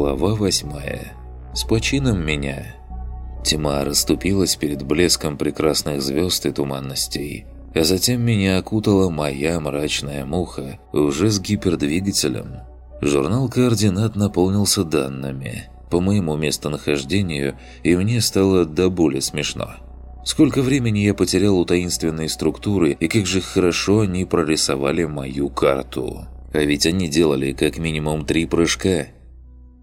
Глава восьмая. С почином меня. Тьма расступилась перед блеском прекрасных звезд и туманностей, а затем меня окутала моя мрачная муха, уже с гипердвигателем. Журнал координат наполнился данными по моему местонахождению, и мне стало до боли смешно. Сколько времени я потерял у таинственной структуры, и как же хорошо они прорисовали мою карту. А ведь они делали как минимум три прыжка.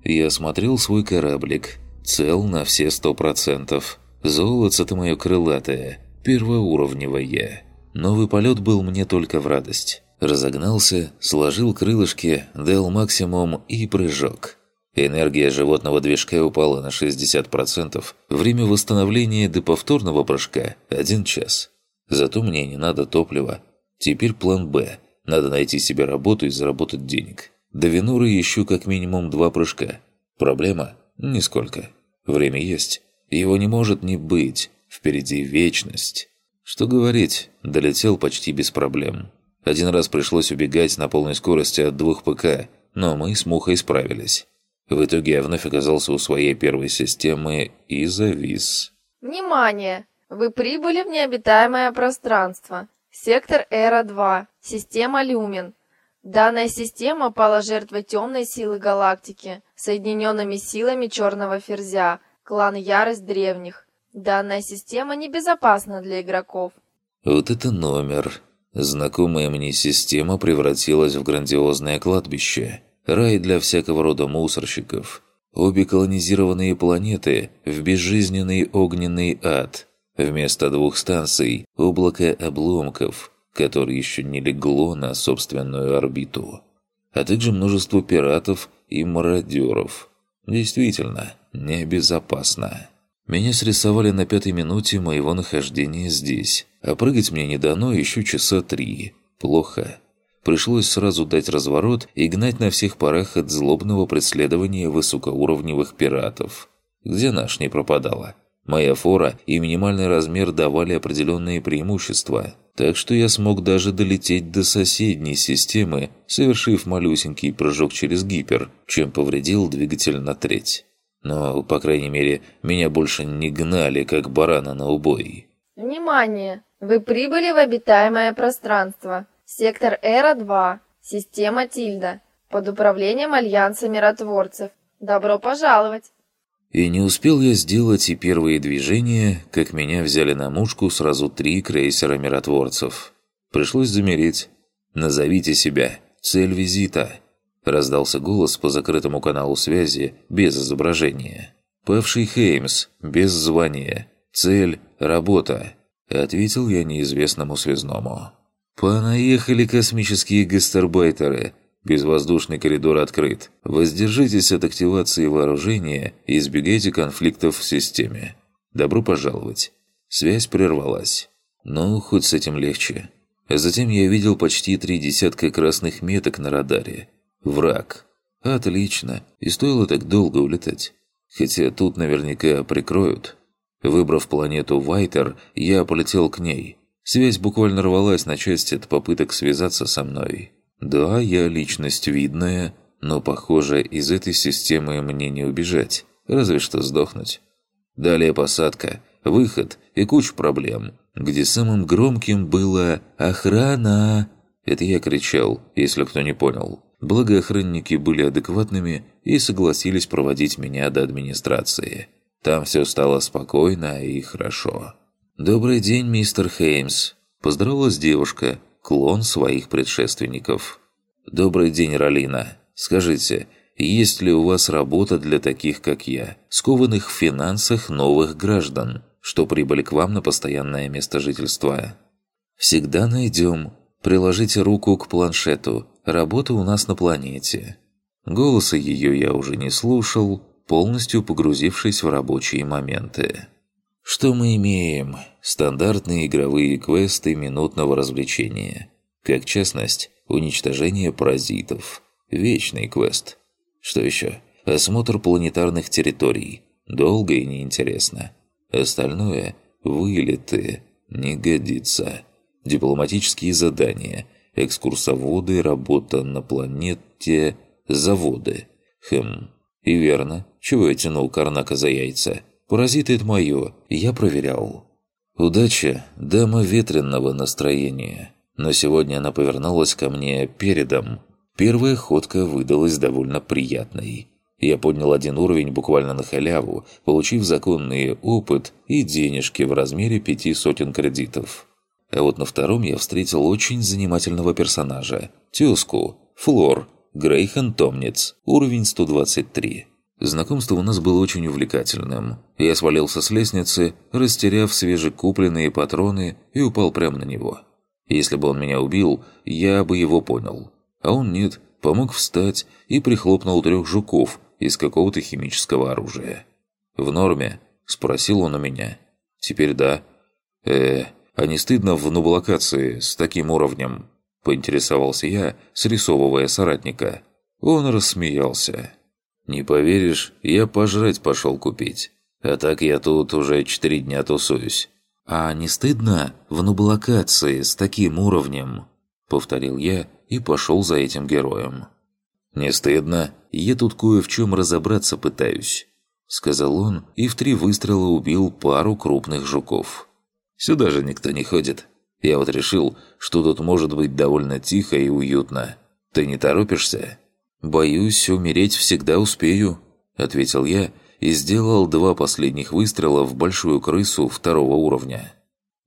Я осмотрел свой кораблик. Цел на все сто процентов. Золото-то мое крылатое, первоуровневое. Новый полет был мне только в радость. Разогнался, сложил крылышки, дал максимум и прыжок. Энергия животного движка упала на 60%. Время восстановления до повторного прыжка – один час. Зато мне не надо топлива. Теперь план «Б» Надо найти себе работу и заработать денег. До Венуры еще как минимум два прыжка. Проблема? Нисколько. Время есть. Его не может не быть. Впереди вечность. Что говорить, долетел почти без проблем. Один раз пришлось убегать на полной скорости от двух ПК, но мы с Мухой справились. В итоге я вновь оказался у своей первой системы и завис. Внимание! Вы прибыли в необитаемое пространство. Сектор Эра-2. Система Люмин. Данная система пала жертвой темной силы галактики, соединенными силами Черного Ферзя, клан Ярость Древних. Данная система небезопасна для игроков. Вот это номер. Знакомая мне система превратилась в грандиозное кладбище. Рай для всякого рода мусорщиков. Обе колонизированные планеты в безжизненный огненный ад – Вместо двух станций – облако обломков, которое еще не легло на собственную орбиту. А также множество пиратов и мародеров. Действительно, небезопасно. Меня срисовали на пятой минуте моего нахождения здесь, а прыгать мне не дано еще часа три. Плохо. Пришлось сразу дать разворот и гнать на всех парах от злобного преследования высокоуровневых пиратов. Где наш не пропадала? Моя фора и минимальный размер давали определенные преимущества, так что я смог даже долететь до соседней системы, совершив малюсенький прыжок через гипер, чем повредил двигатель на треть. Но, по крайней мере, меня больше не гнали, как барана на убой. Внимание! Вы прибыли в обитаемое пространство. Сектор Эра-2. Система Тильда. Под управлением Альянса Миротворцев. Добро пожаловать! И не успел я сделать и первые движения, как меня взяли на мушку сразу три крейсера миротворцев. Пришлось замереть. «Назовите себя. Цель визита». Раздался голос по закрытому каналу связи без изображения. «Павший Хеймс. Без звания. Цель – работа», – ответил я неизвестному связному. «Понаехали космические гастарбайтеры. Безвоздушный коридор открыт. Воздержитесь от активации вооружения и избегайте конфликтов в системе. Добро пожаловать. Связь прервалась. Ну, хоть с этим легче. Затем я видел почти три десятка красных меток на радаре. Враг. Отлично. И стоило так долго улетать. Хотя тут наверняка прикроют. Выбрав планету Вайтер, я полетел к ней. Связь буквально рвалась на части от попыток связаться со мной. Да, я личность видная, но, похоже, из этой системы мне не убежать, разве что сдохнуть. Далее посадка, выход и куча проблем, где самым громким было «Охрана!». Это я кричал, если кто не понял. Благо охранники были адекватными и согласились проводить меня до администрации. Там все стало спокойно и хорошо. «Добрый день, мистер Хеймс», – поздоровалась девушка, клон своих предшественников. «Добрый день, Ралина. Скажите, есть ли у вас работа для таких, как я, скованных в финансах новых граждан, что прибыли к вам на постоянное место жительства?» «Всегда найдем. Приложите руку к планшету. Работа у нас на планете». Голоса ее я уже не слушал, полностью погрузившись в рабочие моменты. Что мы имеем? Стандартные игровые квесты минутного развлечения. Как частность, уничтожение паразитов. Вечный квест. Что еще? Осмотр планетарных территорий. Долго и неинтересно. Остальное – вылеты. Не годится. Дипломатические задания. Экскурсоводы, работа на планете, заводы. Хм. И верно, чего я тянул Карнака за яйца? Паразиты это мое, я проверял. Удача – дама ветренного настроения. Но сегодня она повернулась ко мне передом. Первая ходка выдалась довольно приятной. Я поднял один уровень буквально на халяву, получив законный опыт и денежки в размере пяти сотен кредитов. А вот на втором я встретил очень занимательного персонажа – тезку, Флор, Грейхан Томниц, уровень 123. Знакомство у нас было очень увлекательным. Я свалился с лестницы, растеряв свежекупленные патроны и упал прямо на него. Если бы он меня убил, я бы его понял. А он нет, помог встать и прихлопнул трех жуков из какого-то химического оружия. «В норме?» – спросил он у меня. «Теперь да». «Э, а не стыдно в нублокации с таким уровнем?» – поинтересовался я, срисовывая соратника. Он рассмеялся. Не поверишь, я пожрать пошел купить. А так я тут уже четыре дня тусуюсь. А не стыдно в нублокации с таким уровнем? Повторил я и пошел за этим героем. «Не стыдно? Я тут кое в чем разобраться пытаюсь», — сказал он и в три выстрела убил пару крупных жуков. «Сюда же никто не ходит. Я вот решил, что тут может быть довольно тихо и уютно. Ты не торопишься?» «Боюсь, умереть всегда успею», – ответил я и сделал два последних выстрела в большую крысу второго уровня.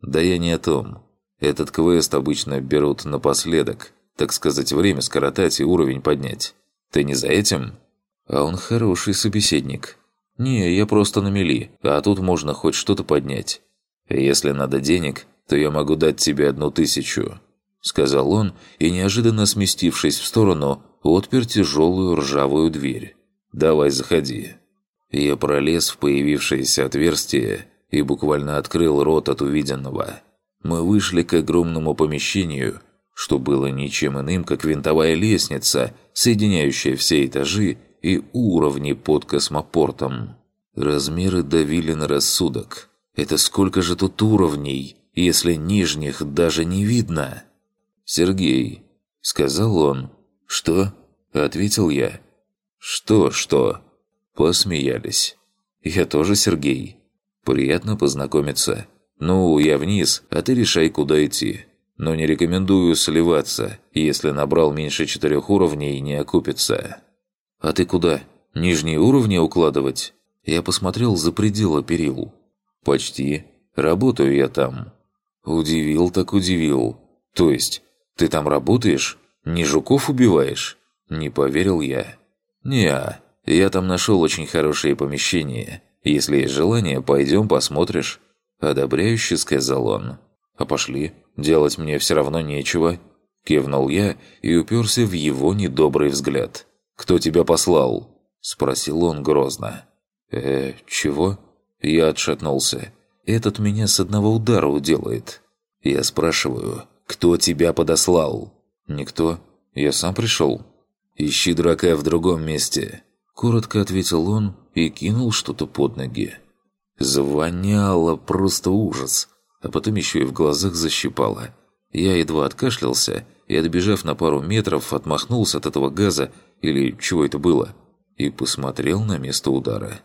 «Да я не о том. Этот квест обычно берут напоследок, так сказать, время скоротать и уровень поднять. Ты не за этим?» «А он хороший собеседник». «Не, я просто на мели, а тут можно хоть что-то поднять. Если надо денег, то я могу дать тебе одну тысячу», – сказал он, и, неожиданно сместившись в сторону, отпер тяжелую ржавую дверь. «Давай, заходи». Я пролез в появившееся отверстие и буквально открыл рот от увиденного. Мы вышли к огромному помещению, что было ничем иным, как винтовая лестница, соединяющая все этажи и уровни под космопортом. Размеры давили на рассудок. Это сколько же тут уровней, если нижних даже не видно? «Сергей», — сказал он, «Что?» – ответил я. «Что, что?» Посмеялись. «Я тоже Сергей. Приятно познакомиться. Ну, я вниз, а ты решай, куда идти. Но не рекомендую сливаться, если набрал меньше четырех уровней не окупится». «А ты куда? Нижние уровни укладывать?» Я посмотрел за пределы перил. «Почти. Работаю я там». «Удивил так удивил. То есть, ты там работаешь?» Не жуков убиваешь?» Не поверил я. «Не, я там нашел очень хорошее помещение. Если есть желание, пойдем посмотришь». Одобряюще сказал он. «А пошли, делать мне все равно нечего». Кивнул я и уперся в его недобрый взгляд. «Кто тебя послал?» Спросил он грозно. «Э, чего?» Я отшатнулся. «Этот меня с одного удара уделает». Я спрашиваю, «Кто тебя подослал?» «Никто. Я сам пришел». «Ищи дурака в другом месте», – коротко ответил он и кинул что-то под ноги. Звоняло просто ужас, а потом еще и в глазах защипало. Я едва откашлялся и, отбежав на пару метров, отмахнулся от этого газа, или чего это было, и посмотрел на место удара.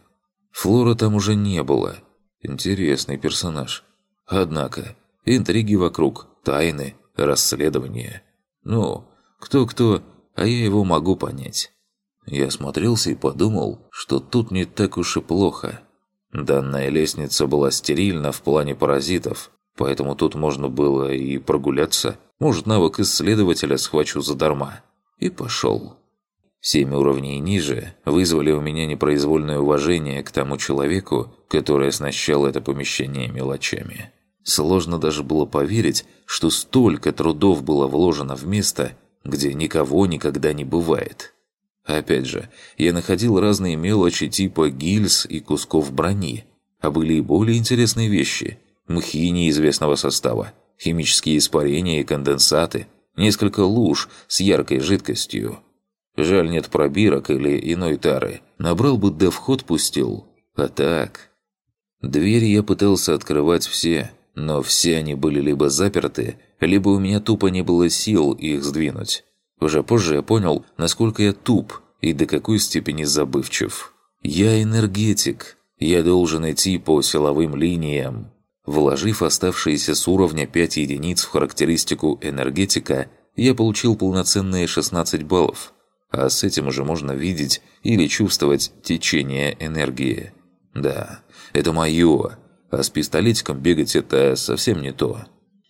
Флора там уже не было. Интересный персонаж. Однако, интриги вокруг, тайны, расследования – ну, кто-кто, а я его могу понять. Я смотрелся и подумал, что тут не так уж и плохо. Данная лестница была стерильна в плане паразитов, поэтому тут можно было и прогуляться. Может, навык исследователя схвачу задарма. И пошел. Семь уровней ниже вызвали у меня непроизвольное уважение к тому человеку, который оснащал это помещение мелочами. Сложно даже было поверить, что столько трудов было вложено в место, где никого никогда не бывает. Опять же, я находил разные мелочи типа гильз и кусков брони, а были и более интересные вещи – мхи неизвестного состава, химические испарения и конденсаты, несколько луж с яркой жидкостью. Жаль, нет пробирок или иной тары. Набрал бы да вход пустил. А так... Двери я пытался открывать все, но все они были либо заперты, либо у меня тупо не было сил их сдвинуть. Уже позже я понял, насколько я туп и до какой степени забывчив. Я энергетик. Я должен идти по силовым линиям. Вложив оставшиеся с уровня 5 единиц в характеристику энергетика, я получил полноценные 16 баллов. А с этим уже можно видеть или чувствовать течение энергии. Да, это мое. А с пистолетиком бегать это совсем не то.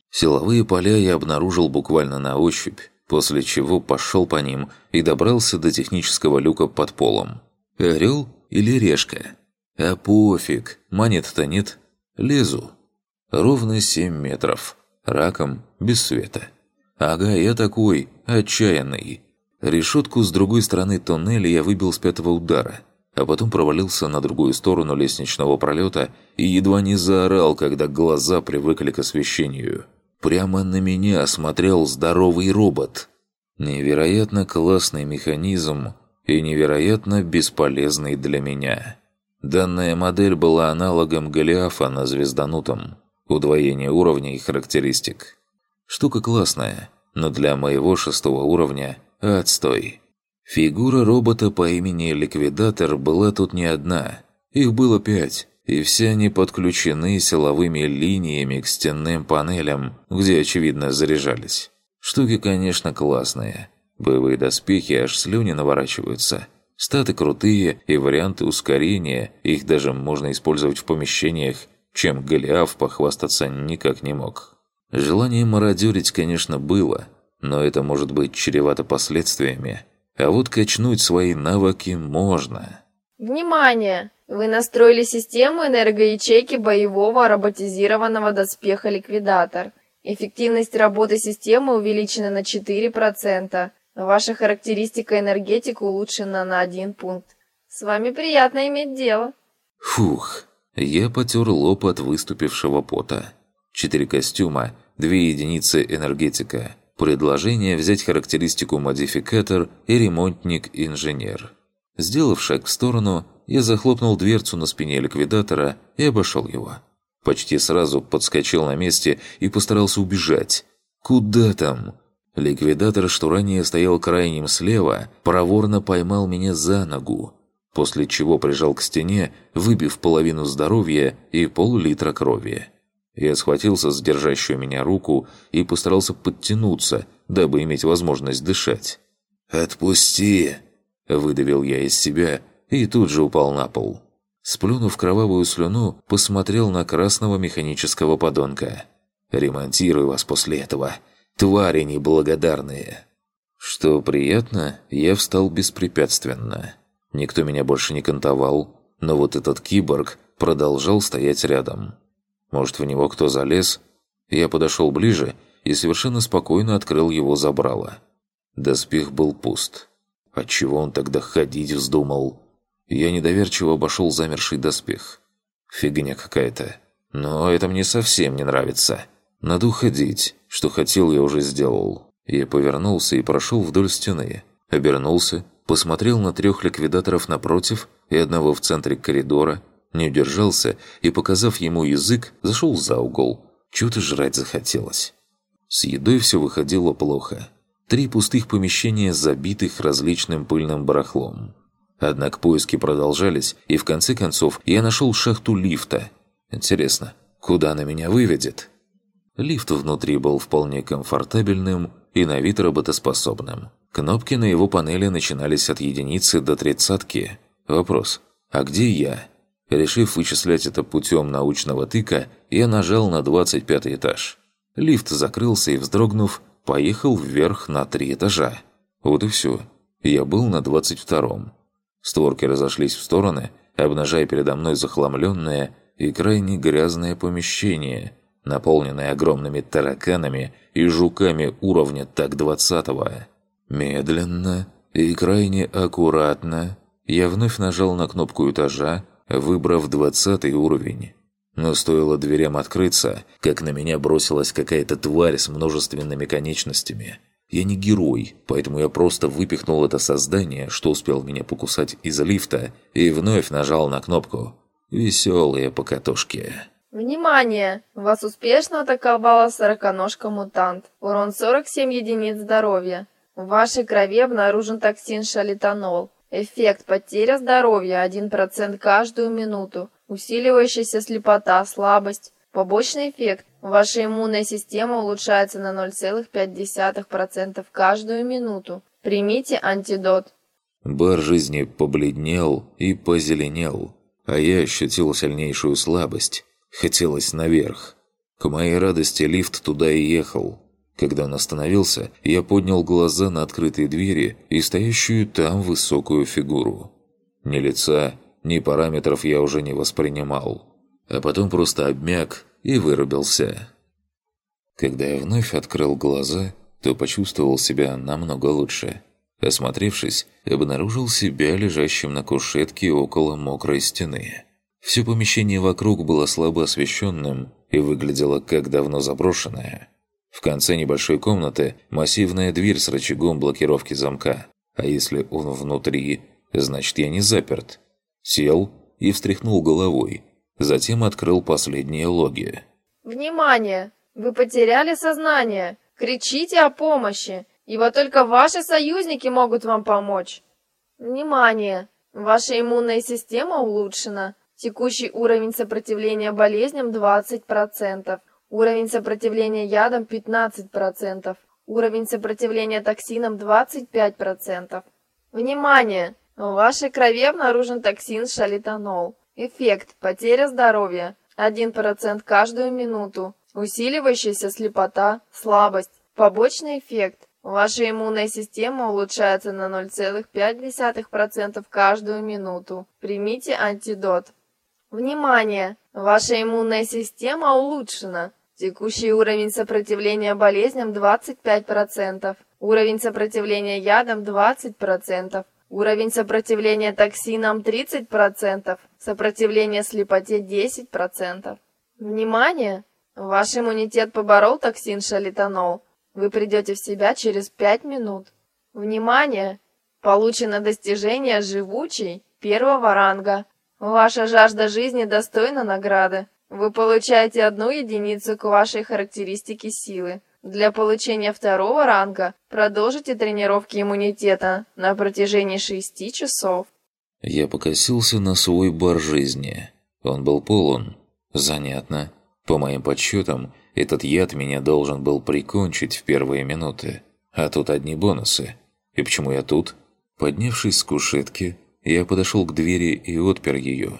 Силовые поля я обнаружил буквально на ощупь, после чего пошел по ним и добрался до технического люка под полом. Орел или решка? А пофиг, монет-то нет. Лезу. Ровно 7 метров. Раком, без света. Ага, я такой, отчаянный. Решетку с другой стороны тоннеля я выбил с пятого удара, а потом провалился на другую сторону лестничного пролета и едва не заорал, когда глаза привыкли к освещению. Прямо на меня смотрел здоровый робот. Невероятно классный механизм и невероятно бесполезный для меня. Данная модель была аналогом Голиафа на звезданутом. Удвоение уровней и характеристик. Штука классная, но для моего шестого уровня – отстой. Фигура робота по имени Ликвидатор была тут не одна. Их было пять, и все они подключены силовыми линиями к стенным панелям, где, очевидно, заряжались. Штуки, конечно, классные. Боевые доспехи аж слюни наворачиваются. Статы крутые, и варианты ускорения, их даже можно использовать в помещениях, чем Голиаф похвастаться никак не мог. Желание мародерить, конечно, было, но это может быть чревато последствиями. А вот качнуть свои навыки можно. Внимание! Вы настроили систему энергоячейки боевого роботизированного доспеха «Ликвидатор». Эффективность работы системы увеличена на 4%. Ваша характеристика энергетика улучшена на один пункт. С вами приятно иметь дело. Фух, я потер лоб от выступившего пота. Четыре костюма, две единицы энергетика. Предложение взять характеристику модификатор и ремонтник-инженер. Сделав шаг в сторону, я захлопнул дверцу на спине ликвидатора и обошел его. Почти сразу подскочил на месте и постарался убежать. Куда там? Ликвидатор, что ранее стоял крайним слева, проворно поймал меня за ногу, после чего прижал к стене, выбив половину здоровья и пол-литра крови. Я схватился за держащую меня руку и постарался подтянуться, дабы иметь возможность дышать. «Отпусти!» – выдавил я из себя и тут же упал на пол. Сплюнув кровавую слюну, посмотрел на красного механического подонка. «Ремонтируй вас после этого, твари неблагодарные!» Что приятно, я встал беспрепятственно. Никто меня больше не кантовал, но вот этот киборг продолжал стоять рядом. Может, в него кто залез? Я подошел ближе и совершенно спокойно открыл его забрало. Доспех был пуст. Отчего он тогда ходить вздумал? Я недоверчиво обошел замерший доспех. Фигня какая-то. Но это мне совсем не нравится. Надо уходить. Что хотел, я уже сделал. Я повернулся и прошел вдоль стены. Обернулся, посмотрел на трех ликвидаторов напротив и одного в центре коридора, не удержался и, показав ему язык, зашел за угол. Чего-то жрать захотелось. С едой все выходило плохо. Три пустых помещения, забитых различным пыльным барахлом. Однако поиски продолжались, и в конце концов я нашел шахту лифта. Интересно, куда она меня выведет? Лифт внутри был вполне комфортабельным и на вид работоспособным. Кнопки на его панели начинались от единицы до тридцатки. Вопрос, а где я? Решив вычислять это путем научного тыка, я нажал на 25 этаж. Лифт закрылся и, вздрогнув, поехал вверх на три этажа. Вот и все. Я был на 22-м. Створки разошлись в стороны, обнажая передо мной захламленное и крайне грязное помещение, наполненное огромными тараканами и жуками уровня так двадцатого. Медленно и крайне аккуратно я вновь нажал на кнопку этажа, выбрав двадцатый уровень. Но стоило дверям открыться, как на меня бросилась какая-то тварь с множественными конечностями – я не герой, поэтому я просто выпихнул это создание, что успел меня покусать из лифта, и вновь нажал на кнопку. Веселые покатушки. Внимание! Вас успешно атаковала сороконожка-мутант. Урон 47 единиц здоровья. В вашей крови обнаружен токсин шалитонол. Эффект потеря здоровья 1% каждую минуту. Усиливающаяся слепота, слабость. Побочный эффект. Ваша иммунная система улучшается на 0,5% каждую минуту. Примите антидот. Бар жизни побледнел и позеленел, а я ощутил сильнейшую слабость. Хотелось наверх. К моей радости лифт туда и ехал. Когда он остановился, я поднял глаза на открытые двери и стоящую там высокую фигуру. Ни лица, ни параметров я уже не воспринимал. А потом просто обмяк и вырубился. Когда я вновь открыл глаза, то почувствовал себя намного лучше. Осмотревшись, обнаружил себя лежащим на кушетке около мокрой стены. Все помещение вокруг было слабо освещенным и выглядело как давно заброшенное. В конце небольшой комнаты массивная дверь с рычагом блокировки замка. А если он внутри, значит я не заперт. Сел и встряхнул головой. Затем открыл последние логи. Внимание! Вы потеряли сознание! Кричите о помощи! Ибо только ваши союзники могут вам помочь. Внимание! Ваша иммунная система улучшена. Текущий уровень сопротивления болезням 20%. Уровень сопротивления ядам 15%. Уровень сопротивления токсинам 25%. Внимание! В вашей крови обнаружен токсин шалитонол. Эффект – потеря здоровья. 1% каждую минуту. Усиливающаяся слепота, слабость. Побочный эффект. Ваша иммунная система улучшается на 0,5% каждую минуту. Примите антидот. Внимание! Ваша иммунная система улучшена. Текущий уровень сопротивления болезням 25%. Уровень сопротивления ядам 20%. Уровень сопротивления токсинам 30%. Сопротивление слепоте 10%. Внимание! Ваш иммунитет поборол токсин шалитонол. Вы придете в себя через 5 минут. Внимание! Получено достижение живучий первого ранга. Ваша жажда жизни достойна награды. Вы получаете одну единицу к вашей характеристике силы. Для получения второго ранга продолжите тренировки иммунитета на протяжении шести часов. Я покосился на свой бар жизни. Он был полон. Занятно. По моим подсчетам, этот яд меня должен был прикончить в первые минуты. А тут одни бонусы. И почему я тут? Поднявшись с кушетки, я подошел к двери и отпер ее.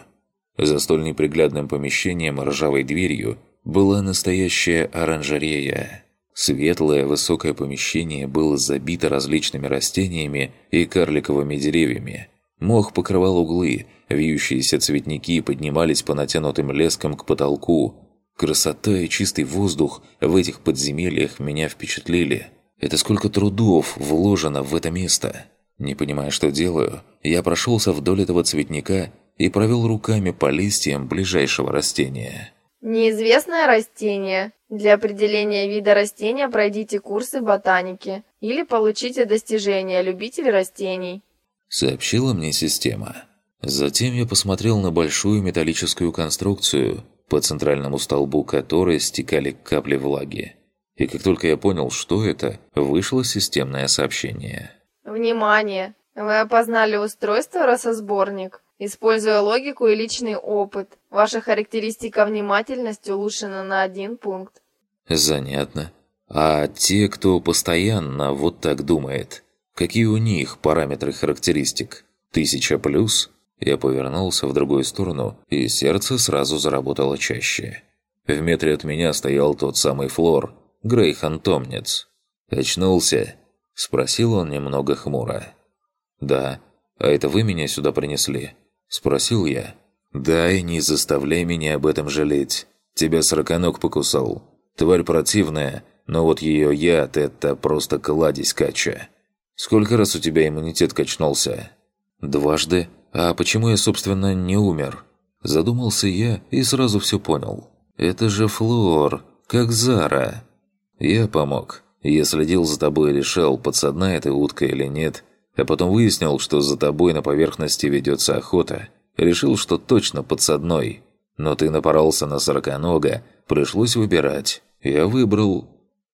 За столь неприглядным помещением ржавой дверью была настоящая оранжерея. Светлое высокое помещение было забито различными растениями и карликовыми деревьями. Мох покрывал углы, вьющиеся цветники поднимались по натянутым лескам к потолку. Красота и чистый воздух в этих подземельях меня впечатлили. Это сколько трудов вложено в это место. Не понимая, что делаю, я прошелся вдоль этого цветника и провел руками по листьям ближайшего растения. Неизвестное растение. Для определения вида растения пройдите курсы ботаники или получите достижение любитель растений. Сообщила мне система. Затем я посмотрел на большую металлическую конструкцию, по центральному столбу которой стекали капли влаги. И как только я понял, что это, вышло системное сообщение. Внимание! Вы опознали устройство «Рососборник». Используя логику и личный опыт, ваша характеристика внимательность улучшена на один пункт. Занятно. А те, кто постоянно вот так думает, какие у них параметры характеристик? Тысяча плюс? Я повернулся в другую сторону, и сердце сразу заработало чаще. В метре от меня стоял тот самый Флор, Грейхан-томнец. Очнулся. Спросил он немного хмуро. «Да. А это вы меня сюда принесли?» Спросил я. «Да, и не заставляй меня об этом жалеть. Тебя сороконог покусал. Тварь противная, но вот ее яд – это просто кладезь кача. Сколько раз у тебя иммунитет качнулся?» «Дважды. А почему я, собственно, не умер?» Задумался я и сразу все понял. «Это же Флор, как Зара». Я помог. Я следил за тобой и решал, подсадная ты утка или нет. А потом выяснил, что за тобой на поверхности ведется охота. Решил, что точно подсадной. Но ты напоролся на сороконога, пришлось выбирать. Я выбрал...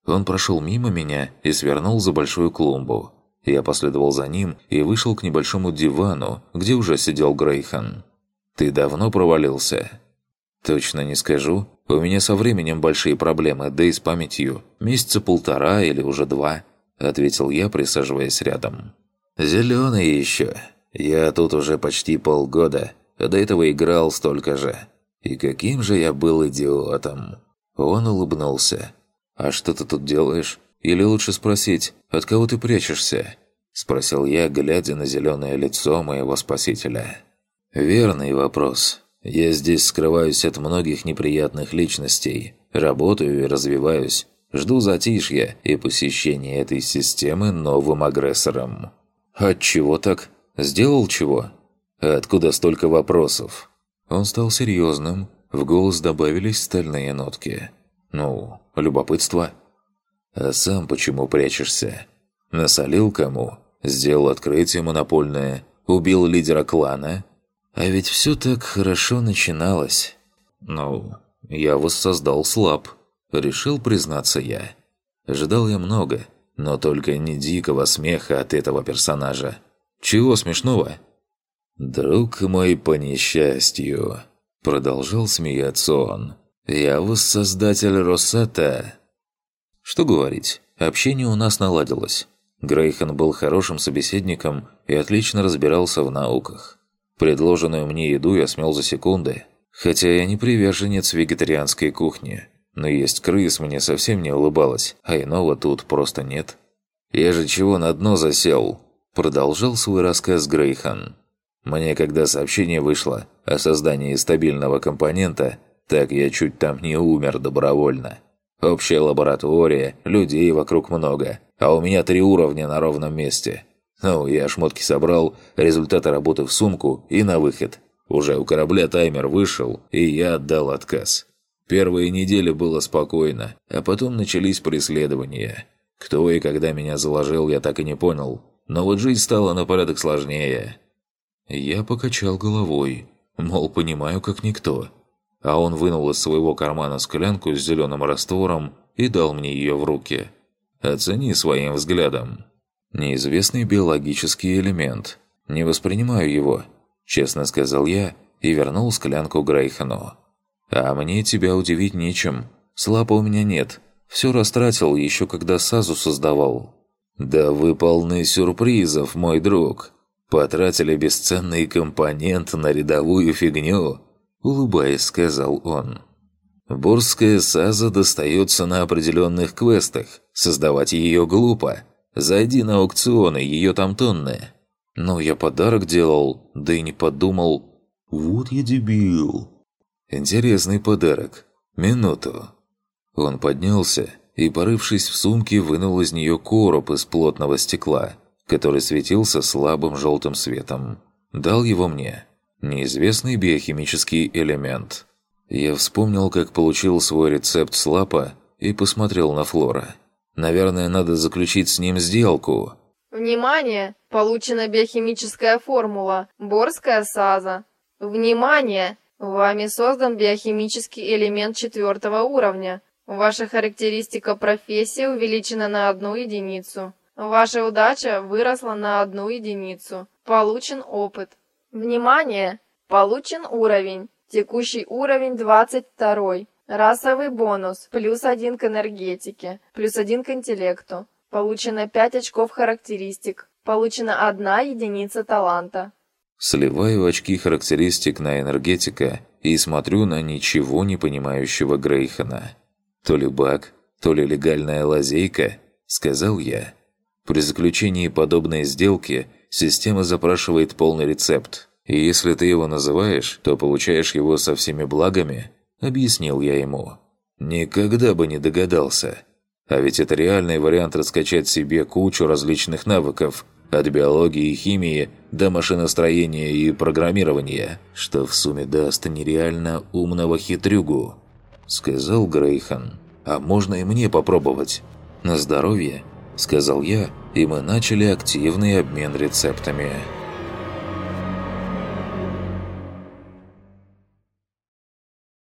Он прошел мимо меня и свернул за большую клумбу. Я последовал за ним и вышел к небольшому дивану, где уже сидел Грейхан. «Ты давно провалился?» «Точно не скажу. У меня со временем большие проблемы, да и с памятью. Месяца полтора или уже два», – ответил я, присаживаясь рядом. «Зелёный еще. Я тут уже почти полгода, а до этого играл столько же. И каким же я был идиотом!» Он улыбнулся. «А что ты тут делаешь? Или лучше спросить, от кого ты прячешься?» Спросил я, глядя на зеленое лицо моего спасителя. «Верный вопрос. Я здесь скрываюсь от многих неприятных личностей. Работаю и развиваюсь. Жду затишья и посещения этой системы новым агрессором». «Отчего так? Сделал чего?» «Откуда столько вопросов?» Он стал серьезным, в голос добавились стальные нотки. «Ну, любопытство». «А сам почему прячешься? Насолил кому? Сделал открытие монопольное? Убил лидера клана?» А ведь все так хорошо начиналось. Ну, я воссоздал слаб. Решил признаться я. Ожидал я много, но только не дикого смеха от этого персонажа. Чего смешного? «Друг мой по несчастью», — продолжал смеяться он. «Я воссоздатель Росата». Что говорить, общение у нас наладилось. Грейхан был хорошим собеседником и отлично разбирался в науках. Предложенную мне еду я смел за секунды. Хотя я не приверженец вегетарианской кухни. Но есть крыс мне совсем не улыбалось, а иного тут просто нет. «Я же чего на дно засел?» Продолжал свой рассказ Грейхан. Мне когда сообщение вышло о создании стабильного компонента, так я чуть там не умер добровольно. Общая лаборатория, людей вокруг много, а у меня три уровня на ровном месте. Ну, я шмотки собрал, результаты работы в сумку и на выход. Уже у корабля таймер вышел, и я отдал отказ. Первые недели было спокойно, а потом начались преследования. Кто и когда меня заложил, я так и не понял. Но вот жизнь стала на порядок сложнее. Я покачал головой, мол, понимаю, как никто. А он вынул из своего кармана склянку с зеленым раствором и дал мне ее в руки. Оцени своим взглядом. Неизвестный биологический элемент. Не воспринимаю его, честно сказал я и вернул склянку Грейхану. А мне тебя удивить нечем. Слапа у меня нет. Все растратил еще когда Сазу создавал. Да вы полны сюрпризов, мой друг. «Потратили бесценный компонент на рядовую фигню», – улыбаясь, сказал он. «Бурская саза достается на определенных квестах. Создавать ее глупо. Зайди на аукционы, ее там тонны». «Ну, я подарок делал, да и не подумал». «Вот я дебил». «Интересный подарок. Минуту». Он поднялся и, порывшись в сумке, вынул из нее короб из плотного стекла – который светился слабым желтым светом. Дал его мне. Неизвестный биохимический элемент. Я вспомнил, как получил свой рецепт слапа и посмотрел на Флора. Наверное, надо заключить с ним сделку. Внимание! Получена биохимическая формула. Борская саза. Внимание! Вами создан биохимический элемент четвертого уровня. Ваша характеристика профессии увеличена на одну единицу. Ваша удача выросла на одну единицу. Получен опыт. Внимание! Получен уровень. Текущий уровень 22. Расовый бонус. Плюс один к энергетике. Плюс один к интеллекту. Получено 5 очков характеристик. Получена одна единица таланта. Сливаю очки характеристик на энергетика и смотрю на ничего не понимающего Грейхана. То ли баг, то ли легальная лазейка, сказал я. При заключении подобной сделки система запрашивает полный рецепт. И если ты его называешь, то получаешь его со всеми благами, объяснил я ему. Никогда бы не догадался. А ведь это реальный вариант раскачать себе кучу различных навыков, от биологии и химии до машиностроения и программирования, что в сумме даст нереально умного хитрюгу», — сказал Грейхан. «А можно и мне попробовать? На здоровье?» сказал я, и мы начали активный обмен рецептами.